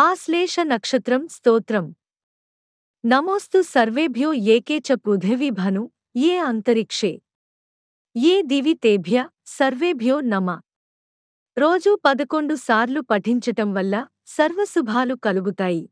ఆశ్లేష నక్షత్రం స్తోత్రం. నమోస్తు సర్వేభ్యో ఏకే చ పృథివీభను ఏ అంతరిక్షే. ఏ దివి తేభ్య సర్వేభ్యో నమ. రోజూ పదకొండు సార్లు పఠించటం వల్ల సర్వశుభాలు కలుగుతాయి.